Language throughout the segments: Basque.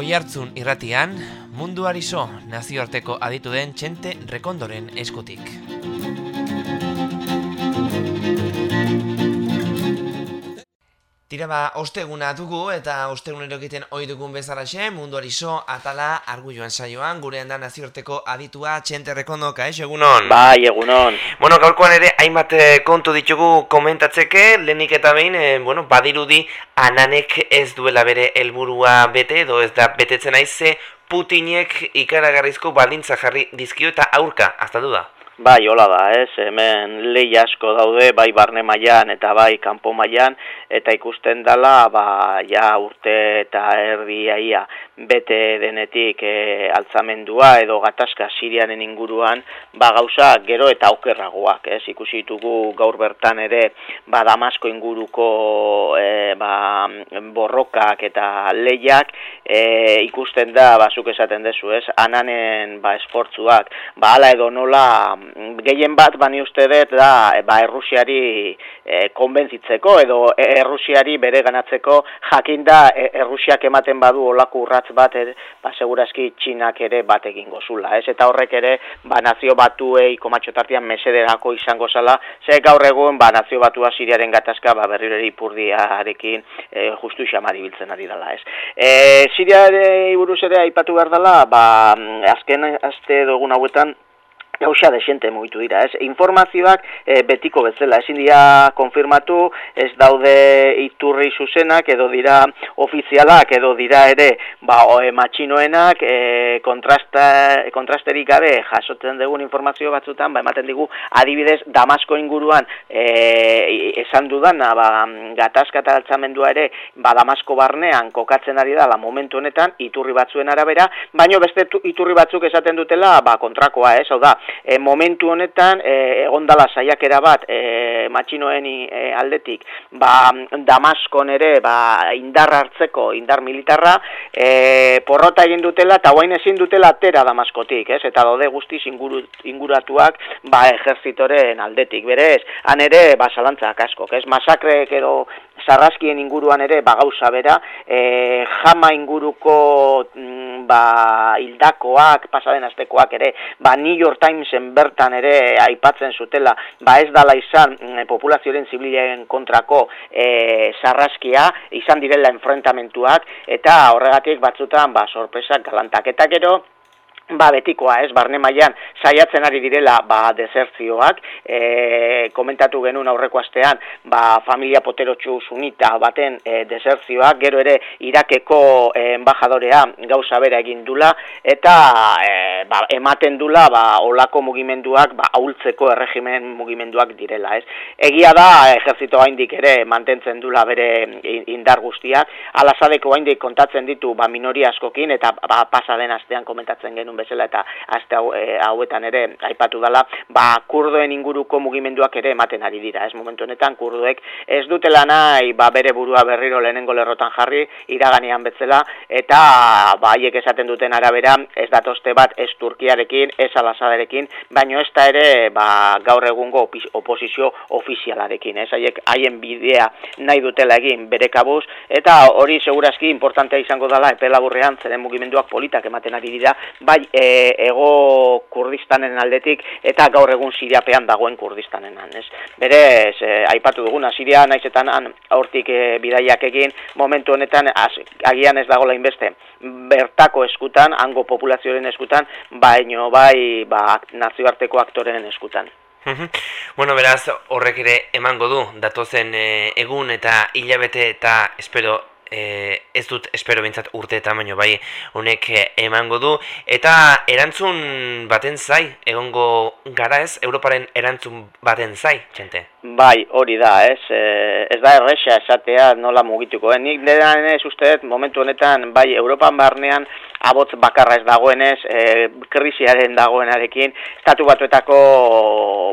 Oihartzun irratian, munduari so nazioarteko aditu den txente rekondoren eskutik. Tira ba, osteguna dugu eta ostegunero egiten ohi dugun bezalaxe, munduari so, atala, argulloan saioan, gure da nazioarteko aditua txente rekondo, kaix, egunon? Bai, egunon. Bueno, gaurkoan ere, hainbat eh, kontu ditugu komentatzeke, lehenik eta behin, eh, bueno, badirudi, ananek ez duela bere helburua bete, edo ez da betetzen aize, Putinek ikaragarrizko baldintza jarri dizkio eta aurka, hasta duda? Bai, hola da, ez, hemen lehi asko daude, bai barne mailan eta bai kanpo mailan eta ikusten dela, ba, ja urte eta erdi bete denetik e, altzamendua edo gatazka sirianen inguruan, ba, gauza gero eta aukerragoak, ez, ikusi ditugu gaur bertan ere, ba, damasko inguruko e, ba, borrokak eta lehiak e, ikusten da, ba, zuk esaten dezu, ez, ananen, ba, esportzuak, ba, ala edo nola, gehien bat bani uste dut da ba, Errusiari e, konbentzitzeko edo Errusiari bere ganatzeko jakinda e, Errusiak ematen badu olako urratz bat e, ba, seguraski txinak ere bat egingo zula. Ez? Eta horrek ere ba, nazio batuei komatxotartian mesederako izango zala, ze gaur egun ba, nazio batua siriaren gatazka ba, berrireri ipurdiarekin e, justu xamari biltzen ari dela. Ez? E, Siriare buruz ere aipatu behar dela, ba, azken azte dugun hauetan, gauza desente mugitu dira, ez? Informazioak e, betiko bezala, ezin dira konfirmatu, ez daude iturri zuzenak, edo dira ofizialak, edo dira ere, ba, o, e, matxinoenak, e, kontrasta, kontrasterik gabe jasotzen dugun informazio batzutan, ba, ematen digu, adibidez, Damasko inguruan e, esan dudana, ba, gatazka eta altzamendua ere, ba, Damasko barnean kokatzen ari da, la momentu honetan, iturri batzuen arabera, baino beste iturri batzuk esaten dutela, ba, kontrakoa, ez? Hau da, e, momentu honetan e, egondala saiakera bat e, matxinoen e, aldetik ba, Damaskon ere ba, indar hartzeko indar militarra e, porrota egin dutela eta guain ezin dutela atera Damaskotik ez? eta dode guztiz inguru, inguratuak ba, ejerzitoren aldetik berez, han ere ba, salantzak askok, ez? masakrek edo sarraskien inguruan ere ba, gauza bera e, jama inguruko mm, ba, hildakoak pasaden astekoak ere ba, New York Times Timesen bertan ere aipatzen zutela, ba ez dala izan mm, populazioaren zibilen kontrako e, sarraskia, izan direla enfrentamentuak, eta horregatik batzutan ba, sorpresak galantak. Eta gero, ba betikoa, ez, barne mailan saiatzen ari direla ba desertzioak, e, komentatu genuen aurreko astean, ba familia poterotxu sunita baten e, desertzioak, gero ere Irakeko e, embajadorea gauza bera egin dula. Eta e, ba, ematen dula ba olako mugimenduak ba ahultzeko erregimen mugimenduak direla, ez. Egia da ejertzito gaindik ere mantentzen dula bere indar guztiak, alasadeko gaindik kontatzen ditu ba minoria askokin eta ba pasa den astean komentatzen genuen bezala eta aste e, hauetan ere aipatu dela, ba kurdoen inguruko mugimenduak ere ematen ari dira. Ez momentu honetan kurduek ez dutela nahi ba bere burua berriro lehenengo lerrotan jarri iraganean betzela eta ba haiek esaten duten arabera ez datoste bat ez Turkiarekin, ez Alasadarekin, baino ez da ere ba, gaur egungo oposizio ofizialarekin. Ez haiek haien bidea nahi dutela egin bere kabuz eta hori segurazki importantea izango dela epelaburrean zeren mugimenduak politak ematen ari dira, bai e, ego kurdistanen aldetik eta gaur egun siriapean dagoen kurdistanen ez? Bere, e, aipatu duguna, siria naizetan aurtik e, bidaiak egin, momentu honetan az, agian ez dago inbeste bertako eskutan, hango populazioaren eskutan, baino bai ba, nazioarteko aktoren eskutan. Bueno, beraz, horrek ere emango du, datozen e, egun eta hilabete eta espero e, ez dut espero bintzat urte eta baino bai honek eh, emango du. Eta erantzun baten zai egongo gara ez? Europaren erantzun baten zai txente Bai, hori da, ez, e, ez da erresa esatea nola mugituko, eh? nik dedan ez uste momentu honetan, bai, Europan barnean, abotz bakarra ez dagoenez, e, krisiaren dagoenarekin, estatu batuetako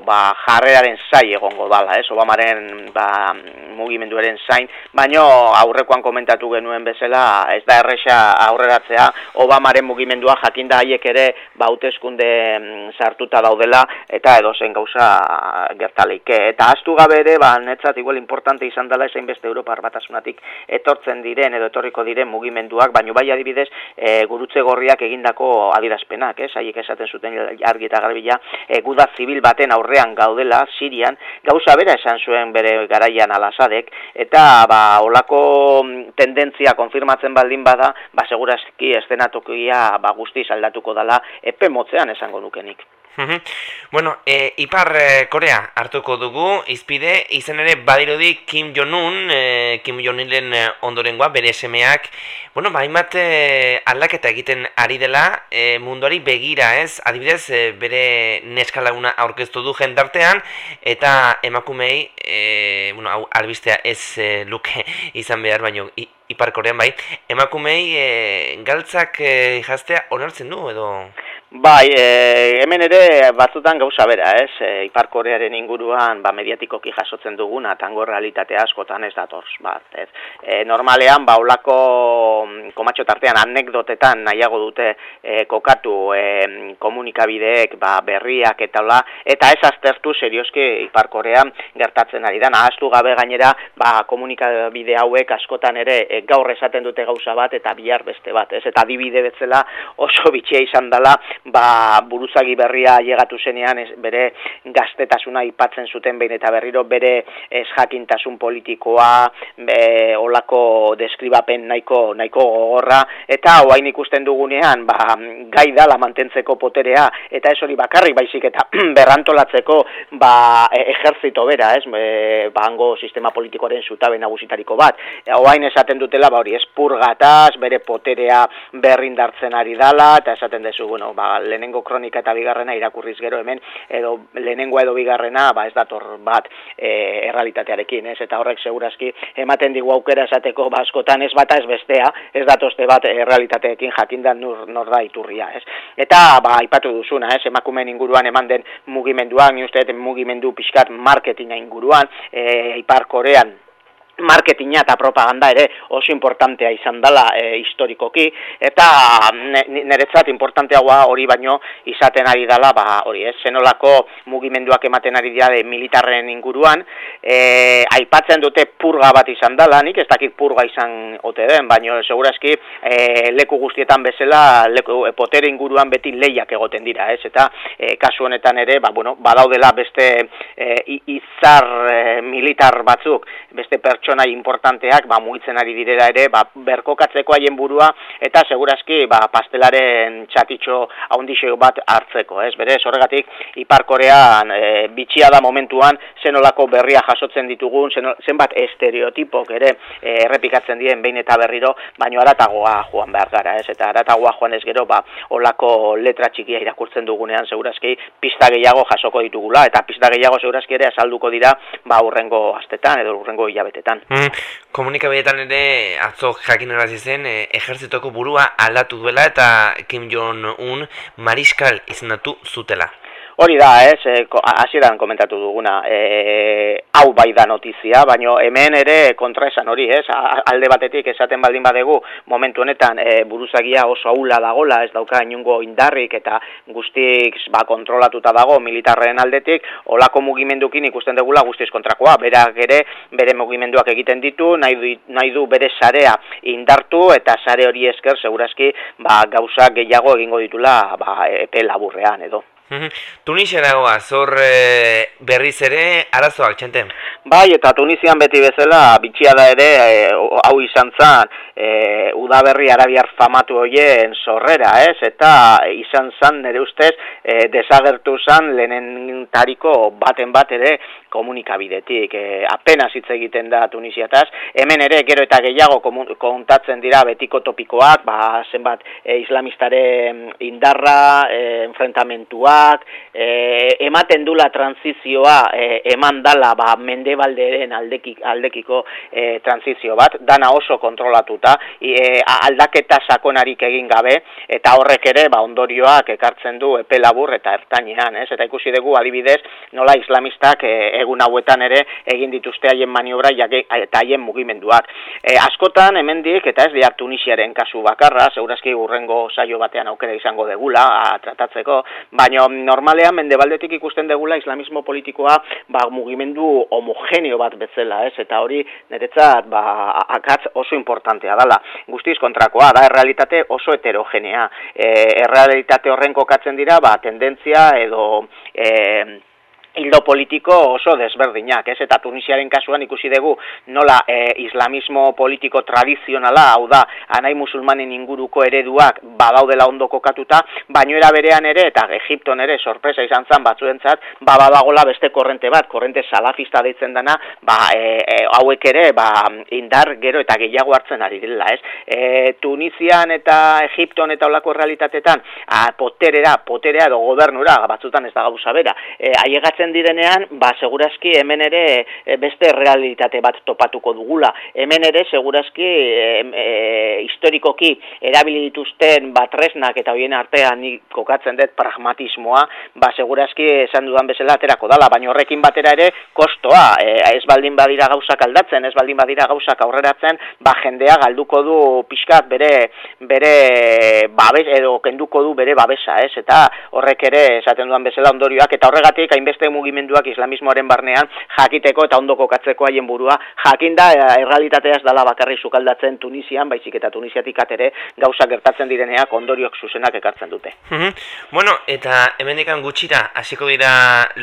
ba, jarreraren zai egongo dala, ez, Obamaren ba, mugimenduaren zain, baino aurrekoan komentatu genuen bezala, ez da erresa aurreratzea, Obamaren mugimendua jakinda haiek ere, ba, uteskunde mm, sartuta daudela, eta edozen gauza gertaleike, eta astu gabe ere, ba, netzat igual importante izan dela esain beste Europar batasunatik etortzen diren edo etorriko diren mugimenduak, baino bai adibidez e, gurutze gorriak egindako adirazpenak, ez, haiek esaten zuten argi eta garbila, e, guda zibil baten aurrean gaudela, Sirian, gauza bera esan zuen bere garaian alasadek, eta ba, olako mm, tendentzia konfirmatzen baldin bada, ba, segurazki estenatokia ba, guzti aldatuko dela epe motzean esango Bueno, e, Ipar e, Korea hartuko dugu, izpide, izen ere badirudi Kim Jong-un, e, Kim Jong-unen e, ondorengoa, bere semeak, bueno, baimat e, aldaketa egiten ari dela, e, munduari begira ez, adibidez, e, bere neskalaguna aurkeztu du jendartean, eta emakumei, e, bueno, hau, albistea ez e, luke izan behar, baino, Ipar Korean bai, emakumei e, galtzak e, jaztea onartzen du, edo... Bai, e, hemen ere batzutan gauza bera, ez? E, Ipar Korearen inguruan ba, mediatikoki jasotzen duguna, tango realitate askotan ez datorz, bat, ez? E, normalean, ba, olako mm, komatxo tartean anekdotetan nahiago dute e, kokatu e, komunikabideek ba, berriak eta hola, eta ez aztertu serioski Ipar Korean gertatzen ari da, nahaztu gabe gainera, ba, komunikabide hauek askotan ere e, gaur esaten dute gauza bat eta bihar beste bat, ez? Eta adibide betzela oso bitxia izan dela, ba, buruzagi berria llegatu zenean ez, bere gaztetasuna ipatzen zuten behin eta berriro bere ez jakintasun politikoa be, olako deskribapen nahiko nahiko gogorra eta hoain ikusten dugunean ba, gai dala mantentzeko poterea eta ez hori bakarrik baizik eta berrantolatzeko ba, e, ejerzito bera ez e, bango sistema politikoaren zutabe nagusitariko bat. Hoain esaten dutela ba, hori espurgataz bere poterea berrindartzen ari dala eta esaten dezu bueno, ba, lehenengo kronika eta bigarrena irakurriz gero hemen edo lehenengoa edo bigarrena ba ez dator bat e, errealitatearekin, ez? Eta horrek segurazki ematen digu aukera esateko ba askotan ez bata ez bestea, ez datozte bat errealitateekin jakindan nor, nor da iturria, ez? Eta ba aipatu duzuna, ez? Emakumeen inguruan eman den mugimenduan, ni uste mugimendu pixkat marketinga inguruan, e, Ipar Korean marketinga eta propaganda ere oso importantea izan dela e, historikoki. Eta niretzat importanteagoa hori baino izaten ari dela ba hori ez zenolako mugimenduak ematen ari dira de militarren inguruan. E, aipatzen dute purga bat izan dela nik ez dakit purga izan ote den baino segurazki e, leku guztietan bezala leku e, potere inguruan beti lehiak egoten dira ez? Eta e, kasu honetan ere ba bueno badaudela beste e, izar e, militar batzuk beste pertsona pertsona importanteak ba mugitzen ari direla ere ba berkokatzeko haien burua eta segurazki ba pastelaren txatitxo haundixo bat hartzeko, ez? Berez, horregatik Ipar Korean e, bitxia da momentuan zenolako berria jasotzen ditugun, zenbat estereotipok ere e, errepikatzen dien behin eta berriro, baino aratagoa joan behar gara, ez? Eta aratagoa joan ez gero, ba, olako letra txikia irakurtzen dugunean segurazki pista gehiago jasoko ditugula eta pista gehiago segurazki ere azalduko dira ba urrengo astetan edo urrengo hilabetetan Mm, komunikabidetan ere atzo jakin zen e, ejertzitoko burua aldatu duela eta Kim Jong-un mariskal izendatu zutela. Hori da, ez, e, hasieran komentatu duguna, e, hau bai da notizia, baino hemen ere kontraesan hori, ez, alde batetik esaten baldin badegu, momentu honetan e, buruzagia oso aula dagola, ez dauka inungo indarrik eta guztik ba, kontrolatuta dago militarren aldetik, olako mugimendukin ikusten degula guztiz kontrakoa, berak ere bere mugimenduak egiten ditu, nahi du, nahi du bere sarea indartu eta sare hori esker segurazki ba, gauza gehiago egingo ditula ba, epe laburrean edo. Tunisia dagoa, zor e, berriz ere arazoak, txente? Bai, eta Tunisian beti bezala, bitxia da ere, e, hau izan zan, e, udaberri arabiar famatu hoien sorrera, ez? Eta izan zan, nire ustez, e, desagertu zan, lehenen tariko baten bat ere, komunikabidetik. E, apenas hitz egiten da Tunisiataz. Hemen ere gero eta gehiago kontatzen dira betiko topikoak, ba, zenbat e, islamistaren indarra, e, enfrentamentuak, e, ematen dula transizioa e, eman dala ba, mendebalderen aldekik, aldekiko e, transizio bat, dana oso kontrolatuta, e, aldaketa sakonarik egin gabe, eta horrek ere ba, ondorioak ekartzen du epe labur eta ertainean, ez? Eta ikusi dugu adibidez nola islamistak e, egun hauetan ere egin dituzte haien maniobra eta haien mugimenduak. E, askotan hemendik eta ez diar Tunisiaren kasu bakarra, segurazki urrengo saio batean aukera izango degula a, tratatzeko, baino normalean mendebaldetik ikusten degula islamismo politikoa ba, mugimendu homogeneo bat bezala, ez? Eta hori niretzat ba, akatz oso importantea dala. Guztiz kontrakoa, da errealitate oso heterogenea. E, errealitate horren kokatzen dira, ba, tendentzia edo... E, hildo politiko oso desberdinak, ez? Eta Tunisiaren kasuan ikusi dugu nola e, islamismo politiko tradizionala, hau da, anai musulmanen inguruko ereduak badaudela ondo kokatuta, baino era berean ere, eta Egipton ere sorpresa izan zan batzuentzat, ba badagola beste korrente bat, korrente salafista deitzen dana, ba e, e, hauek ere, ba indar gero eta gehiago hartzen ari dela, ez? E, Tunisian eta Egipton eta olako realitatetan, a, poterera, poterea edo gobernura, batzutan ez da gauza bera, e, aiegatzen direnean, ba, segurazki hemen ere e, beste realitate bat topatuko dugula. Hemen ere, segurazki, e, e, historikoki, erabili dituzten batresnak eta hoien artean ni kokatzen dut pragmatismoa, ba, segurazki esan dudan bezala aterako dala, baina horrekin batera ere, kostoa, e, ez baldin badira gauzak aldatzen, ez baldin badira gauzak aurreratzen, ba, jendea galduko du pixkat bere, bere babes, edo kenduko du bere babesa, ez? Eta horrek ere, esaten dudan bezala ondorioak, eta horregatik, hainbeste mugimenduak islamismoaren barnean jakiteko eta ondoko katzeko haien burua jakinda eh, errealitatea ez dala bakarri sukaldatzen Tunisian, baizik eta Tunisiatik atere gauza gertatzen direneak ondoriok zuzenak ekartzen dute. bueno, eta hemendikan gutxira hasiko dira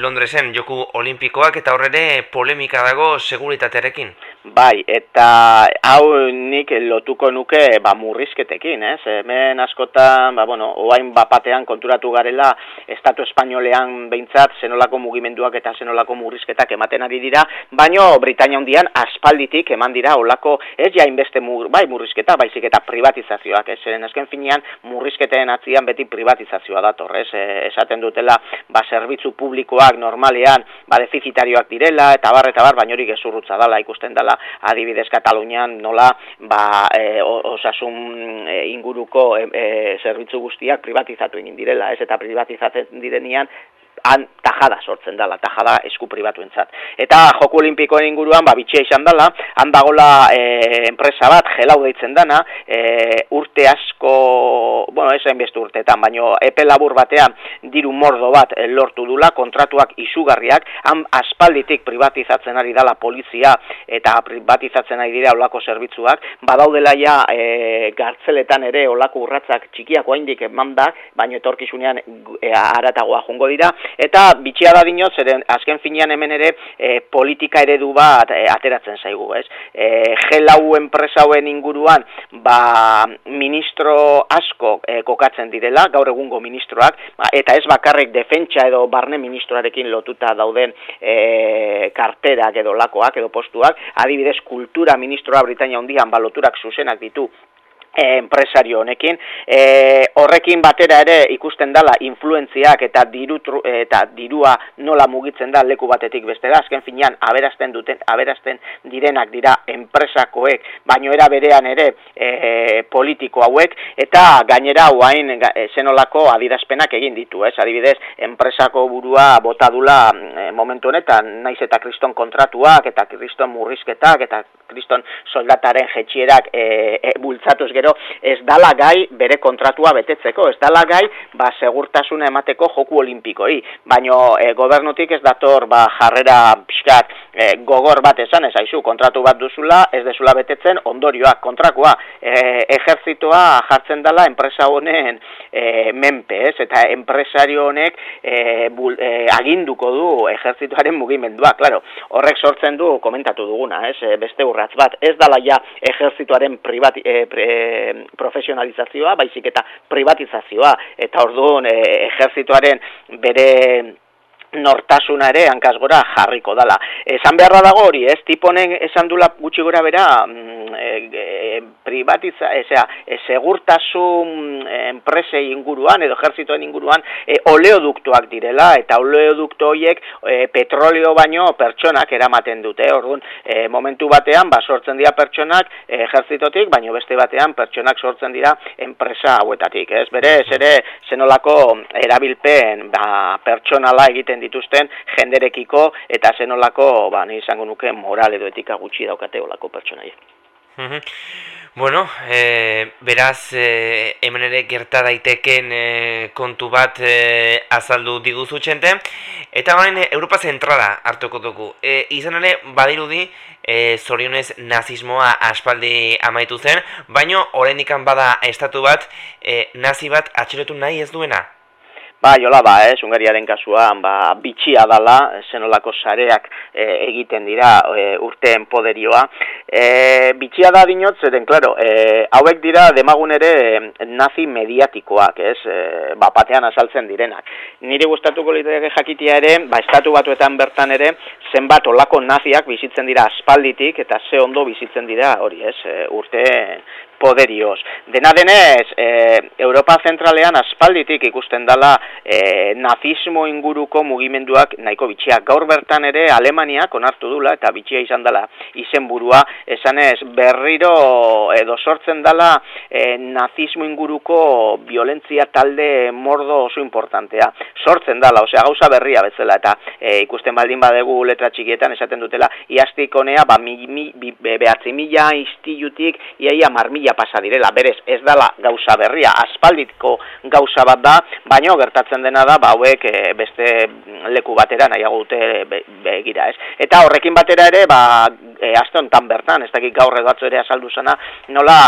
Londresen joku olimpikoak eta horrere polemika dago seguritatearekin. Bai, eta hau nik lotuko nuke ba, murrizketekin, ez? Hemen askotan, ba, bueno, oain bapatean konturatu garela, Estatu Espainolean behintzat, zenolako mugimenduak eta zenolako murrizketak ematen ari dira, baino Britania hundian aspalditik eman dira olako, ez ja inbeste mur, bai murrizketa, baizik eta privatizazioak, ez? Zeren esken finean, murrizketen atzian beti privatizazioa dator, ez? E, esaten dutela, ba, zerbitzu publikoak normalean, ba, defizitarioak direla, eta bar, eta bar, baino hori gezurrutza dala, ikusten dela, adibidez Katalunian nola ba, e, osasun e, inguruko e, e, zerbitzu guztiak privatizatu egin direla, ez? Eta privatizatzen direnian han tajada sortzen dela, tajada esku pribatuentzat. Eta Joku Olimpikoen inguruan, ba, bitxia izan dela, han dagola e, enpresa bat, gelau deitzen dana, e, urte asko, bueno, esain bestu urteetan, baino epe labur batean diru mordo bat e, lortu dula, kontratuak izugarriak, han aspalditik privatizatzen ari dela polizia eta privatizatzen ari dira olako zerbitzuak, badaudela ja e, gartzeletan ere olako urratzak txikiako haindik eman da, baino etorkizunean e, aratagoa jongo dira, eta bitxia da dinot, zeren azken finean hemen ere e, politika eredu bat e, ateratzen zaigu, ez? E, gelau enpresa hauen inguruan, ba, ministro asko e, kokatzen direla, gaur egungo ministroak, ba, eta ez bakarrik defentsa edo barne ministroarekin lotuta dauden e, karterak edo lakoak edo postuak, adibidez kultura ministroa Britania hundian baloturak zuzenak ditu enpresario honekin. E, horrekin batera ere ikusten dala influentziak eta diru eta dirua nola mugitzen da leku batetik bestera. Azken finean aberasten duten aberasten direnak dira enpresakoek. Baino era berean ere e, politiko hauek. Eta gainera hauain e, zenolako adirazpenak egin ditu ez? Adibidez enpresako burua botadula e, momentu honetan naiz eta kriston kontratuak eta kriston murrizketak eta kriston soldataren jetxierak e, e, bultzatuz gero ez dala gai bere kontratua betetzeko, ez dala gai ba, segurtasuna emateko joku olimpikoi, baino e, gobernutik ez dator ba, jarrera pixkat e, gogor bat esan, ez aizu, kontratu bat duzula, ez dezula betetzen ondorioak, kontrakoa, e, ejerzitoa jartzen dala enpresa honen e, menpe, ez, eta enpresario honek e, bul, e, aginduko du ejerzituaren mugimendua, claro, horrek sortzen du komentatu duguna, ez, beste urratz bat, ez dala ja ejerzituaren privati, e, pre, profesionalizazioa, baizik eta privatizazioa, eta orduan e, ejerzituaren bere nortasuna ere hankaz gora jarriko dala. Esan beharra dago hori, ez, tiponen esan dula gutxi gora bera, mm, e, e, privatiza, ezea, e, segurtasun e, enpresei inguruan, edo ejerzitoen inguruan, e, oleoduktuak direla, eta oleoduktu horiek e, petroleo baino pertsonak eramaten dute, orduan, e, momentu batean, ba, sortzen dira pertsonak e, ejerzitotik, baino beste batean, pertsonak sortzen dira enpresa hauetatik, ez, bere, ez ere, zenolako erabilpen, ba, pertsonala egiten dituzten jenderekiko eta zenolako ba ni izango nuke moral edo etika gutxi daukate olako pertsonaia. Bueno, e, beraz, e, hemen ere gerta daiteken e, kontu bat e, azaldu diguzu txente, eta bain Europa zentrala hartuko dugu. E, izan ere, badirudi, e, zorionez nazismoa aspaldi amaitu zen, baino, horrendikan bada estatu bat, e, nazi bat atxiletu nahi ez duena? Ba, jola ba, ez, Ungariaren kasuan, ba, bitxia dala, zenolako sareak e, egiten dira e, urteen poderioa. E, bitxia da dinot, zeren, klaro, e, hauek dira demagun ere nazi mediatikoak, ez, e, ba, patean azaltzen direnak. Niri gustatuko liteke jakitia ere, ba, estatu batuetan bertan ere, zenbat olako naziak bizitzen dira aspalditik, eta ze ondo bizitzen dira, hori, ez, e, urte poderioz. Dena denez, e, Europa zentralean aspalditik ikusten dela e, nazismo inguruko mugimenduak nahiko bitxiak. Gaur bertan ere Alemaniak onartu dula eta bitxia izan dela izenburua, esanez berriro edo sortzen dela e, nazismo inguruko violentzia talde mordo oso importantea. Sortzen dela, osea gauza berria bezala eta e, ikusten baldin badegu letra txikietan esaten dutela iaztik honea ba, mi, mi, behatzi mila istilutik iaia mar mila pasa direla, berez ez dala gauza berria, aspalditko gauza bat da, baino gertatzen dena da, ba, hauek e, beste leku batera nahiago dute begira, ez. Eta horrekin batera ere, ba, e, aste honetan bertan, ez dakit gaur edo ere azaldu zena, nola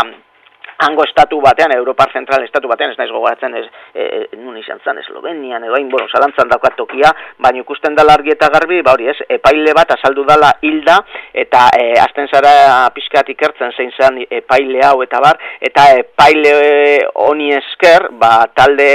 hango estatu batean, Europar Zentral estatu batean, ez naiz gogoratzen ez, e, e, nun izan zan, Eslovenian, edo hain, bueno, zalantzan daukat tokia, baina ikusten da largi eta garbi, ba hori ez, epaile bat azaldu dala hilda, eta e, azten zara pixkat ikertzen zein zen epaile hau eta bar, eta epaile honi esker, ba talde,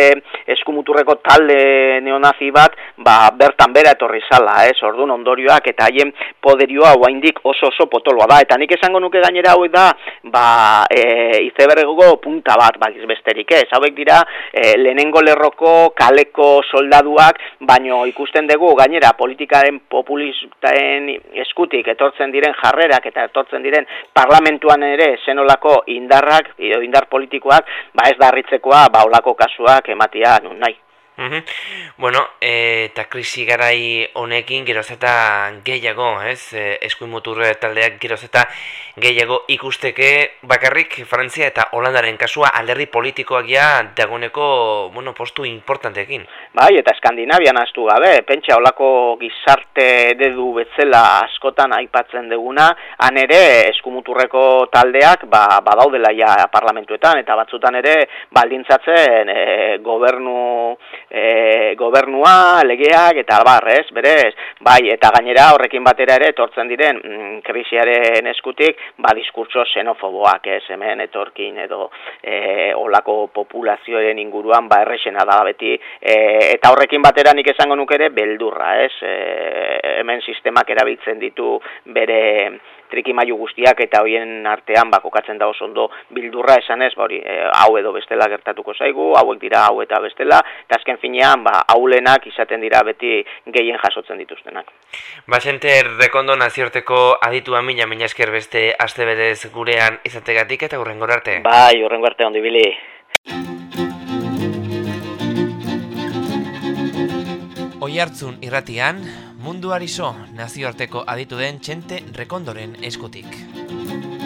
eskumuturreko talde neonazi bat, ba bertan bera etorri zala, ez, orduan ondorioak, eta haien poderioa haindik oso oso potoloa da, eta nik esango nuke gainera hau da, ba, e, izebergo punta bat, bakiz besterik ez, hauek dira e, lehenengo lerroko kaleko soldaduak, baino ikusten dugu gainera politikaren populistaren eskutik etortzen diren jarrerak eta etortzen diren parlamentuan ere zenolako indarrak, indar politikoak, ba ez darritzekoa, ba olako kasuak ematia nun nahi. Bueno, e, eta krisi garai honekin geroz eta gehiago, ez? E, eskuin muturre taldeak geroz eta gehiago ikusteke bakarrik Frantzia eta Holandaren kasua alderdi politikoak ja dagoeneko, bueno, postu importanteekin. Bai, eta Eskandinavian astu gabe, pentsa olako gizarte dedu betzela askotan aipatzen deguna, han ere eskumuturreko taldeak ba, badaudela ja parlamentuetan, eta batzutan ere baldintzatzen e, gobernu e, gobernua, legeak eta bar, ez, berez, bai, eta gainera horrekin batera ere etortzen diren mm, krisiaren eskutik, ba, diskurtso xenofoboak, ez, hemen etorkin edo e, olako populazioaren inguruan, ba, errexena da beti, e, eta horrekin batera nik esango nuke ere beldurra, ez, e, hemen sistemak erabiltzen ditu bere trikimailu guztiak eta hoien artean ba kokatzen da oso ondo bildurra esanez, ba hori, e, hau edo bestela gertatuko zaigu, hauek dira hau eta bestela, eta azken finean ba aulenak izaten dira beti gehien jasotzen dituztenak. Ba xente rekondo naziorteko aditua mila mila esker beste astebedez gurean izategatik eta hurrengor arte. Bai, hurrengo arte ondo ibili. Oihartzun irratian, mundu arizo nazioarteko aditu den txente rekondoren eskutik.